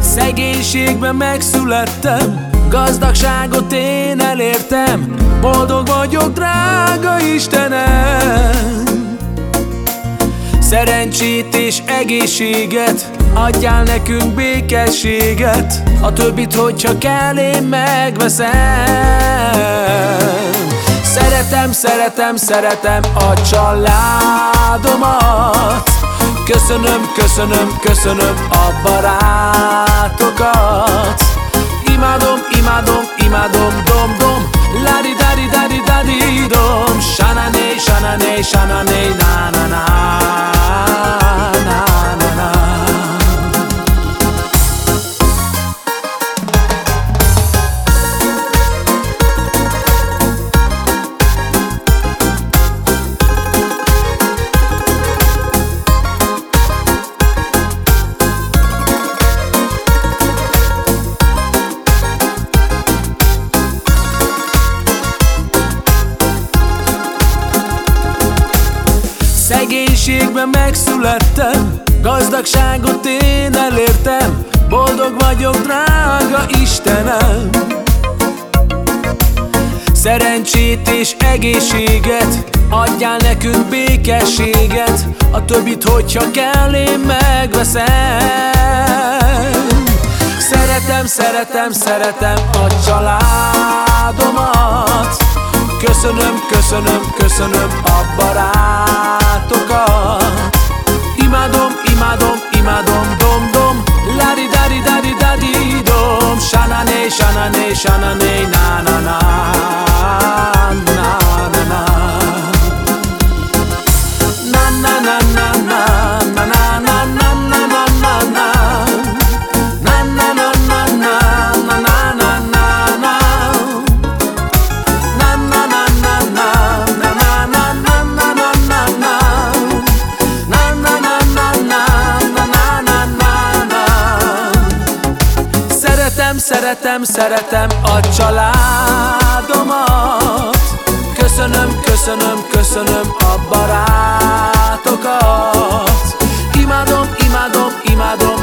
Szegénységben megszülettem Gazdagságot én elértem. Boldog vagyok, drága Istenem Szerencsét és egészséget. Adjál nekünk békességet. A többit, hogyha kell, én megveszem. Szeretem, szeretem, szeretem a családomat. Köszönöm, köszönöm, köszönöm a barátokat. Imádom, imádom, imádom, dom, dom. Lari, dari, dari, dari, dom. Sanané, sanané, sanané, na, na, na Szegénységben megszülettem Gazdagságot én elértem Boldog vagyok, drága Istenem. Szerencsét és egészséget Adjál nekünk békességet A többit, hogyha kell, én megveszem. Szeretem, szeretem, szeretem a családomat. Köszönöm, köszönöm, köszönöm a barátokat sanané, Szeretem, szeretem, szeretem a családomat. Köszönöm, köszönöm, köszönöm a barátokat. Imádom, imádom, imádom